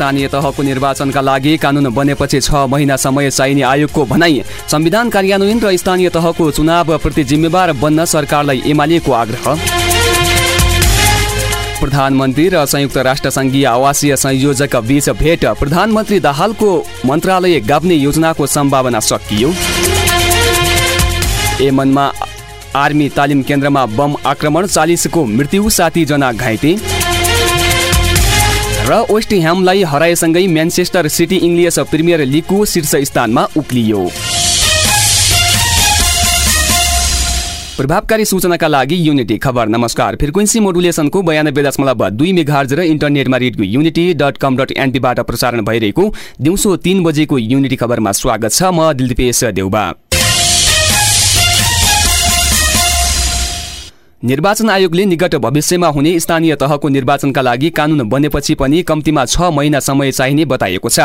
स्थानीय तहको निर्वाचनका लागि कानुन बनेपछि छ महिना समय चाहिने आयोगको भनाई। संविधान कार्यान्वयन र स्थानीय तहको चुनावप्रति जिम्मेवार बन्न सरकारलाई एमालेको आग्रह। प्रधानमन्त्री र संयुक्त राष्ट्र सङ्घीय आवासीय संयोजक बीच भेट। प्रधानमन्त्री दाहालको मन्त्रालय गाभ्ने योजनाको सम्भावना सकियो। एमनमा आर्मी तालिम केन्द्रमा बम आक्रमण चालिसको मृत्यु सातीजना घाइते। र वेस्ट ह्यामलाई हराएसँगै म्यान्चेस्टर सिटी इङ्ग्लिस प्रिमियर लिगको शीर्ष स्थानमा उक्लियो। प्रभावकारी सूचनाका लागि युनिटी खबर नमस्कार। फ्रिक्वेन्सी मोडुलेसनको बयानब्बे दशमलव दुई मेघार्ज र इन्टरनेटमा radio unity dot com dot एनपीबाट प्रसारण भइरहेको दिउँसो तिन बजेको युनिटी खबरमा स्वागत छ म दिलदीपेश देउबा। निर्वाचन आयोगले निकट भविष्यमा हुने स्थानीय तहको निर्वाचनका लागि कानुन बनेपछि पनि कम्तीमा छ महिना समय चाहिने बताएको छ।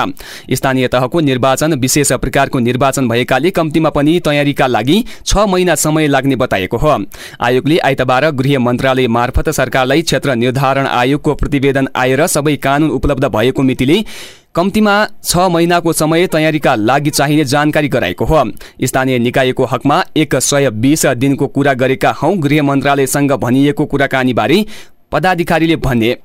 स्थानीय तहको निर्वाचन विशेष प्रकारको निर्वाचन भएकाले कम्तीमा पनि तयारीका लागि छ महिना समय लाग्ने बताएको हो। आयोगले आइतबार गृह मन्त्रालय मार्फत सरकारलाई क्षेत्र निर्धारण आयोगको प्रतिवेदन आएर सबै कानुन उपलब्ध भएको मितिले कम्तीमा छ महिनाको समय तयारीका लागि चाहिने जानकारी गराएको हो। स्थानीय निकायको हकमा एक सय बिस दिनको कुरा गरेका हौ गृह मन्त्रालयसँग भनिएको कुराकानीबारे पदाधिकारीले भने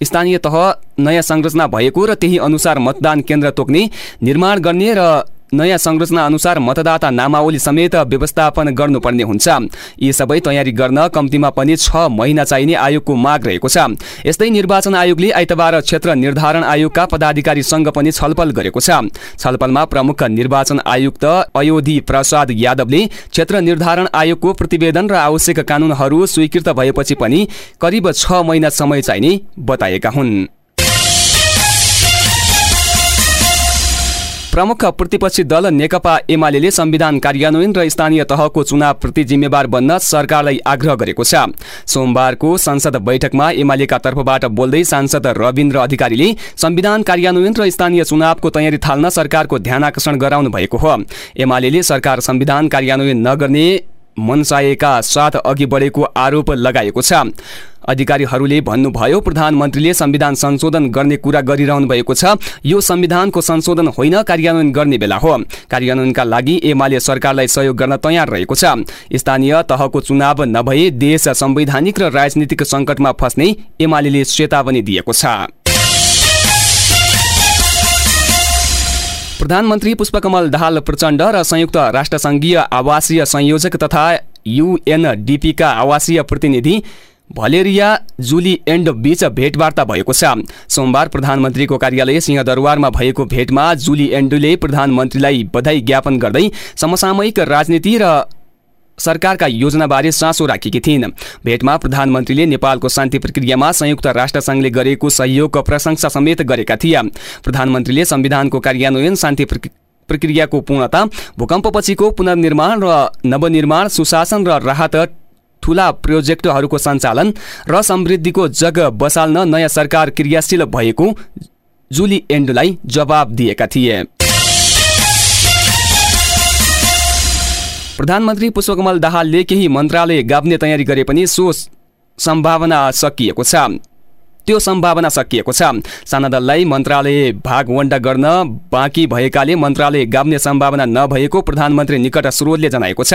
स्थानीय तह नयाँ संरचना भएको र त्यही अनुसार मतदान केन्द्र तोक्ने निर्माण गर्ने र नयाँ संरचना अनुसार मतदाता नामावली समेत व्यवस्थापन गर्नुपर्ने हुन्छ। यी सबै तयारी गर्न कम्तीमा पनि छ महिना चाहिने आयोगको माग रहेको छ। यस्तै निर्वाचन आयोगले आइतबार क्षेत्र निर्धारण आयोगका पदाधिकारीसँग पनि छलफल गरेको छ। छलफलमा प्रमुख निर्वाचन आयुक्त अयोधी प्रसाद यादवले क्षेत्र निर्धारण आयोगको प्रतिवेदन र आवश्यक कानुनहरू स्वीकृत भएपछि पनि करिब छ महिना समय चाहिने बताएका हुन्। प्रमुख प्रतिपक्षी दल नेकपा एमाले संविधान कार्यान्वयन र स्थानीय तहको चुनावप्रति जिम्मेवार बन्न सरकारलाई आग्रह गरेको छ। सोमबारको संसद बैठकमा एमालेका तर्फबाट बोल्दै सांसद रविन्द्र अधिकारीले संविधान कार्यान्वयन र स्थानीय चुनावको तयारी थाल्न सरकारको ध्यान आकर्षण गराउनु भएको हो। एमाले सरकार संविधान कार्यान्वयन नगर्ने मनसाएका साथ अघि बढेको आरोप लगाएको छ। अधिकारीहरूले भन्नुभयो प्रधानमन्त्रीले संविधान संशोधन गर्ने कुरा गरिरहनु भएको छ। यो संविधानको संशोधन होइन कार्यान्वयन गर्ने बेला हो। कार्यान्वयनका लागि एमाले सरकारलाई सहयोग गर्न तयार रहेको छ। स्थानीय तहको चुनाव नभए देश संवैधानिक र राजनीतिक सङ्कटमा फस्ने एमाले चेतावनी दिएको छ। प्रधानमन्त्री पुष्पकमल दाहाल प्रचण्ड र संयुक्त राष्ट्रसङ्घीय आवासीय संयोजक तथा युएनडिपीका आवासीय प्रतिनिधि भलेरिया जुली एन्ड बीच भेटवार्ता भएको छ। सोमबार प्रधानमन्त्रीको कार्यालय सिंहदरबारमा भएको भेटमा जुली एन्डुले प्रधानमन्त्रीलाई बधाई ज्ञापन गर्दै समसामयिक राजनीति र सरकारका योजनाबारे चासो राखेकी थिइन्। भेटमा प्रधानमन्त्रीले नेपालको शान्ति प्रक्रियामा संयुक्त राष्ट्रसङ्घले गरेको सहयोगको प्रशंसा समेत गरेका थिए। प्रधानमन्त्रीले संविधानको कार्यान्वयन शान्ति प्रक्रियाको पूर्णता भूकम्पपछिको पुनर्निर्माण र नवनिर्माण सुशासन र राहत ठुला प्रोजेक्टहरूको सञ्चालन र समृद्धिको जग बसाल्न नयाँ सरकार क्रियाशील भएको जुली एन्डुलाई जवाब दिएका थिए। प्रधानमन्त्री पुष्पकमल दाहालले केही मन्त्रालय गाभ्ने तयारी गरे पनि सो सम्भावना सकिएको छ। त्यो सम्भावना सकिएको छ। साना दललाई मन्त्रालय भागवण्डा गर्न बाँकी भएकाले मन्त्रालय गाभ्ने सम्भावना नभएको प्रधानमन्त्री निकट स्रोतले जनाएको छ।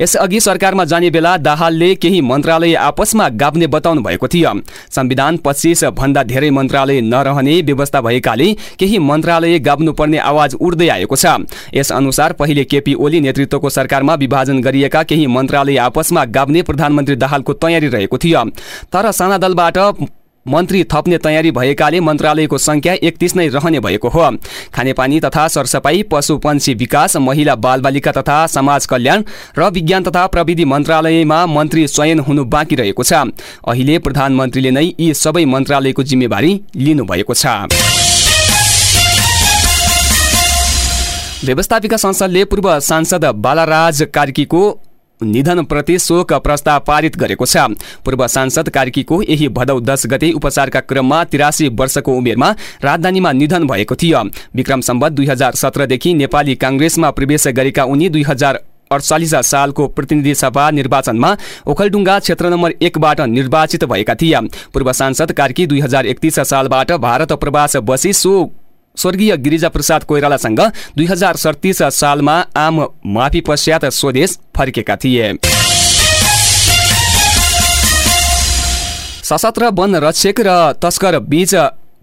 यसअघि सरकारमा जाने बेला दाहालले केही मन्त्रालय आपसमा गाभ्ने बताउनु भएको थियो। संविधान पच्चिस भन्दा धेरै मन्त्रालय नरहने व्यवस्था भएकाले केही मन्त्रालय गाभ्नुपर्ने आवाज उठ्दै आएको छ। यसअनुसार पहिले केपी ओली नेतृत्वको सरकारमा विभाजन गरिएका केही मन्त्रालय आपसमा गाभ्ने प्रधानमन्त्री दाहालको तयारी रहेको थियो। तर साना दलबाट मन्त्री थप्ने तयारी भएकाले मन्त्रालयको सङ्ख्या एकतिस नै रहने भएको हो। खानेपानी तथा सरसफाई पशुपन्छी विकास महिला बालबालिका तथा समाज कल्याण र विज्ञान तथा प्रविधि मन्त्रालयमा मन्त्री चयन हुनु बाँकी रहेको छ। अहिले प्रधानमन्त्रीले नै यी सबै मन्त्रालयको जिम्मेवारी लिनुभएको छ। व्यवस्थापिका संसदले पूर्व सांसद बालाराज कार्कीको निधनप्रति शोक प्रस्ताव पारित गरेको छ। पूर्व सांसद कार्कीको यही भदौ दस गते उपचारका क्रममा तिरासी वर्षको उमेरमा राजधानीमा निधन भएको थियो। विक्रम सम्बत दुई हजार सत्रदेखि नेपाली काङ्ग्रेसमा प्रवेश गरेका उनी दुई हजार अडचालिस सालको प्रतिनिधि सभा निर्वाचनमा ओखलडुङ्गा क्षेत्र नम्बर एकबाट निर्वाचित भएका थिए। पूर्व सांसद कार्की दुई हजार एकतिस सालबाट भारत प्रवास बसी सो स्वर्गीय गिरिजा प्रसाद कोइरालासँग दुई हजार सडतिस सालमा आम माफी पश्चात स्वदेश फर्केका थिए। सशस्त्र वन रक्षक र तस्कर बीच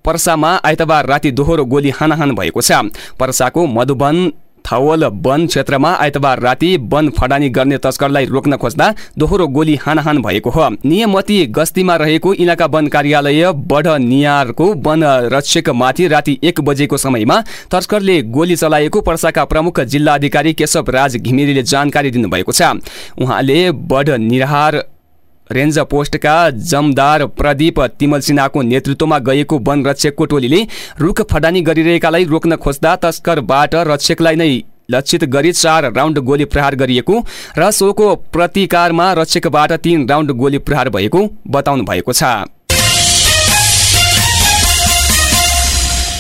पर्सामा आइतबार राति दोहोरो गोली हानाहान भएको छ। पर्साको मधुवन थवल वन क्षेत्रमा आइतबार राति वन फडानी गर्ने तस्करलाई रोक्न खोज्दा दोहोरो गोली हानाहान भएको हो। नियमती गस्तीमा रहेको इलाका वन कार्यालय बढनियारको वन रक्षकमाथि राति एक बजेको समयमा तस्करले गोली चलाएको पर्साका प्रमुख जिल्ला अधिकारी केशव राज घिमिरेले जानकारी दिनुभएको छ। उहाँले बढनिहार रेन्ज पोस्टका जमदार प्रदीप तिमल सिन्हाको नेतृत्वमा गएको वन रक्षकको टोलीले रुख फडानी गरिरहेकालाई रोक्न खोज्दा तस्करबाट रक्षकलाई नै लक्षित गरी चार राउन्ड गोली प्रहार गरिएको र सोको प्रतिकारमा रक्षकबाट तीन राउन्ड गोली प्रहार भएको बताउनु भएको छ।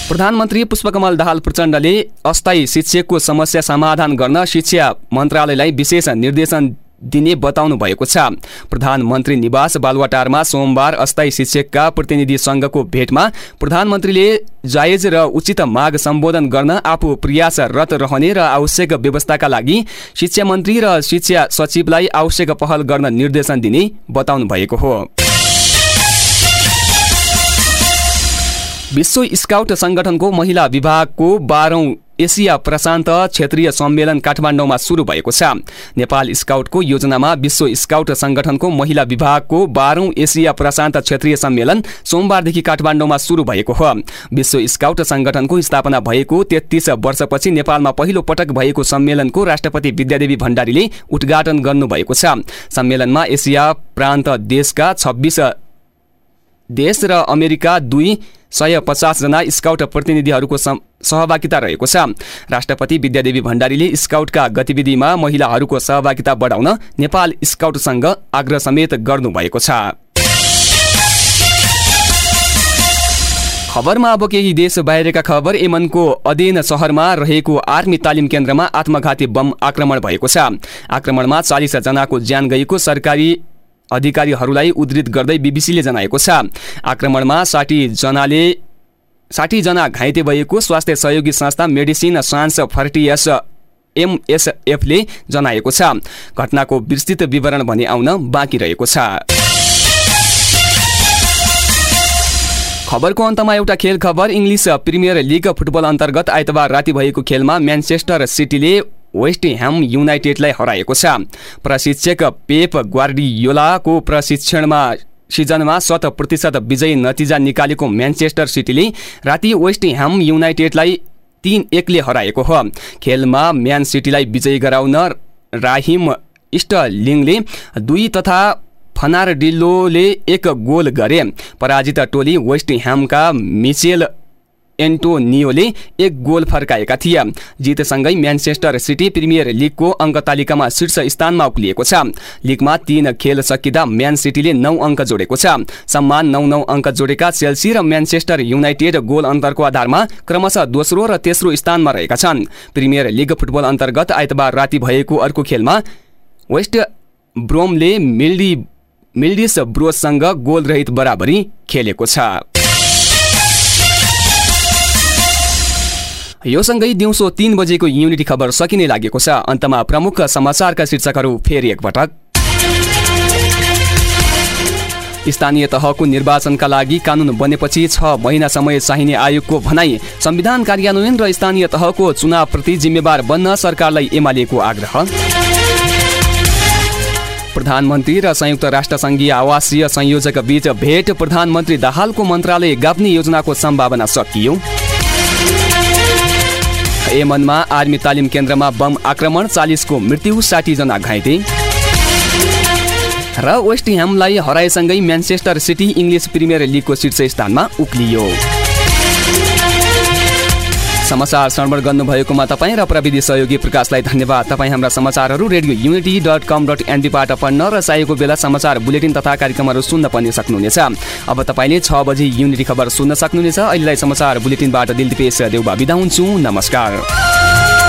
प्रधानमन्त्री पुष्पकमल दाहाल प्रचण्डले अस्थायी शिक्षकको समस्या समाधान गर्न शिक्षा मन्त्रालयलाई विशेष निर्देशन दिने बताउनु भएको छ। प्रधानमन्त्री निवास बालुवाटारमा सोमबार अस्थायी शिक्षकका प्रतिनिधि सङ्घको भेटमा प्रधानमन्त्रीले जायज र उचित माग सम्बोधन गर्न आफू प्रयासरत रहने र आवश्यक व्यवस्थाका लागि शिक्षा मन्त्री र शिक्षा सचिवलाई आवश्यक पहल गर्न निर्देशन दिने बताउनु भएको हो। विश्व स्काउट सङ्गठनको महिला विभागको बाह्रौँ एसिया प्रशान्त क्षेत्रीय सम्मेलन काठमाडौँमा सुरु भएको छ। नेपाल स्काउटको योजनामा विश्व स्काउट संगठनको महिला विभागको बाह्रौं एसिया प्रशान्त क्षेत्रीय सम्मेलन सोमबारदेखि काठमाडौँमा सुरु भएको हो। विश्व स्काउट संगठनको स्थापना भएको तेत्तिस वर्षपछि नेपालमा पहिलो पटक भएको सम्मेलनको राष्ट्रपति विद्यादेवी भण्डारीले उद्घाटन गर्नुभएको छ। सम्मेलनमा एसिया प्रान्त देशका छब्बिस देश र अमेरिका दुई सय पचासजना स्काउट प्रतिनिधिहरूको सहभागिता रहेको छ। राष्ट्रपति विद्यादेवी भण्डारीले स्काउटका गतिविधिमा महिलाहरूको सहभागिता बढाउन नेपाल स्काउटसँग आग्रह समेत गर्नुभएको छ। खबरमा अब केही देश बाहिरका खबर। यमनको अध्ययन सहरमा रहेको आर्मी तालिम केन्द्रमा आत्मघाती बम आक्रमण भएको छ। आक्रमणमा चालिसजनाको ज्यान गएको सरकारी अधिकारीहरूलाई उद्धित गर्दै बिबिसीले जनाएको छ। आक्रमणमा साठीजनाले साठीजना घाइते भएको स्वास्थ्य सहयोगी संस्था मेडिसिन सान्स फर्टियस एमएसएफले जनाएको छ। घटनाको विस्तृत विवरण भने आउन बाँकी रहेको छ। खबरको अन्तमा एउटा खेल खबर इङ्ग्लिस प्रिमियर लिग फुटबल अन्तर्गत आइतबार राति भएको खेलमा म्यान्चेस्टर सिटीले वेस्ट ह्याम युनाइटेडलाई हराएको छ। प्रशिक्षक पेप ग्वार्डियोलाको प्रशिक्षणमा सिजनमा शत प्रतिशत विजयी नतिजा निकालेको म्यान्चेस्टर सिटीले राति वेस्ट ह्याम युनाइटेडलाई तिन एकले हराएको हो। खेलमा म्यान सिटीलाई विजयी गराउन राहिम स्टलिङले दुई तथा फनारडिल्लोले एक गोल गरे। पराजित टोली वेस्ट ह्यामका मिचेल एन्टोनियोले एक गोल फर्काएका थिए। जितसँगै म्यान्चेस्टर सिटी प्रिमियर लिगको अङ्क तालिकामा शीर्ष स्थानमा उक्लिएको छ। लिगमा तीन खेल सकिँदा म्यान सिटीले नौ अङ्क जोडेको छ। सम्मान नौ नौ अङ्क जोडेका चेल्सी र म्यान्चेस्टर युनाइटेड गोल अन्तरको आधारमा क्रमशः दोस्रो र तेस्रो स्थानमा रहेका छन्। प्रिमियर लिग फुटबल अन्तर्गत आइतबार राति भएको अर्को खेलमा वेस्ट ब्रोमले मिल्डी मिल्डिस ब्रोससँग गोल रहित बराबरी खेलेको छ। यो सँगै दिउँसो तीन बजेको युनिटी खबर सकिने लागेको छ। अन्तमा प्रमुख समाचारका शीर्षकहरू फेरि एकपटक। स्थानीय तहको निर्वाचनका लागि कानुन बनेपछि छ महिना समय चाहिने आयोगको भनाई। संविधान कार्यान्वयन र स्थानीय तहको चुनावप्रति जिम्मेवार बन्न सरकारलाई एमालेको आग्रह। प्रधानमन्त्री र संयुक्त राष्ट्र सङ्घीय आवासीय संयोजक बीच भेट प्रधानमन्त्री दाहालको मन्त्रालय गाप्ने योजनाको सम्भावना सकियो। एमनमा आर्मी तालिम केन्द्रमा बम आक्रमण चालिसको मृत्यु साठीजना घाइते। र वेस्ट ह्यामलाई हराएसँगै म्यान्चेस्टर सिटी इङ्ग्लिस प्रिमियर लिगको शीर्ष स्थानमा उक्लियो। समाचार श्रवण गर्नुभएकोमा तपाईँ र प्रविधि सहयोगी प्रकाशलाई धन्यवाद। तपाईँ हाम्रा समाचारहरू radio Unity dot com dot एनपीबाट पढ्न र चाहिएको बेला समाचार बुलेटिन तथा कार्यक्रमहरू सुन्न पनि सक्नुहुनेछ। अब तपाईँले छ बजी युनिटी खबर सुन्न सक्नुहुनेछ। अहिलेलाई समाचार बुलेटिनबाट दिलदीपेश देउबा बिदा हुन्छु। नमस्कार।